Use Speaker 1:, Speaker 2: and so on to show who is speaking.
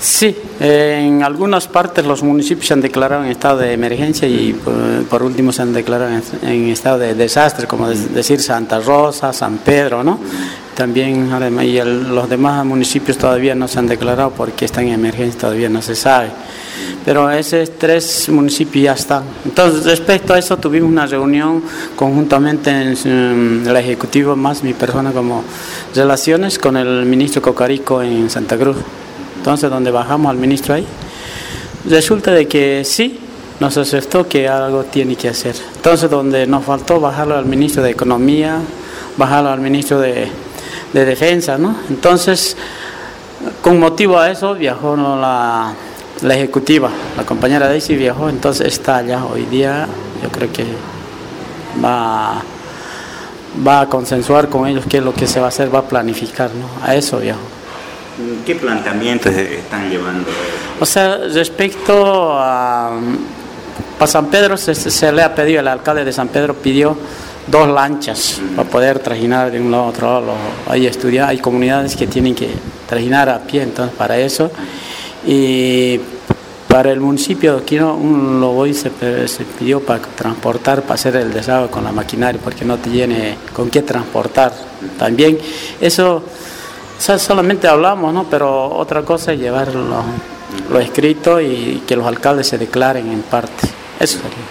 Speaker 1: Sí, en algunas partes los municipios se han declarado en estado de emergencia y por, último se han declarado en, estado de desastre, como decir Santa Rosa, San Pedro, ¿no? También y los demás municipios todavía no se han declarado porque están en emergencia, todavía no se sabe. Pero esos tres municipios ya están. Entonces, respecto a eso, tuvimos una reunión conjuntamente en el Ejecutivo, más mi persona como relaciones con el ministro Cocarico en Santa Cruz. Entonces, donde bajamos al ministro ahí, resulta de que sí, nos aceptó que algo tiene que hacer. Entonces, donde nos faltó bajarlo al ministro de Economía, bajarlo al ministro de, Defensa, ¿no? Entonces, con motivo a eso, viajó la, ejecutiva, la compañera Daisy viajó, entonces está allá hoy día, yo creo que va, va a consensuar con ellos qué es lo que se va a hacer, va a planificar, ¿no? A eso viajó.
Speaker 2: ¿Qué planteamientos están llevando?
Speaker 1: O sea, respecto a, para San Pedro, se, le ha pedido, el alcalde de San Pedro pidió dos lanchas para poder trajinar de un lado a otro lado. Hay estudiar, hay comunidades que tienen que trajinar a pie, entonces para eso. Y para el municipio de Aquino, un lobo se, se pidió para transportar, para hacer el desagüe con la maquinaria, porque no tiene con qué transportar. También eso solamente hablamos, ¿no? Pero otra cosa es llevar lo, escrito y que los alcaldes se declaren en parte. Eso sería.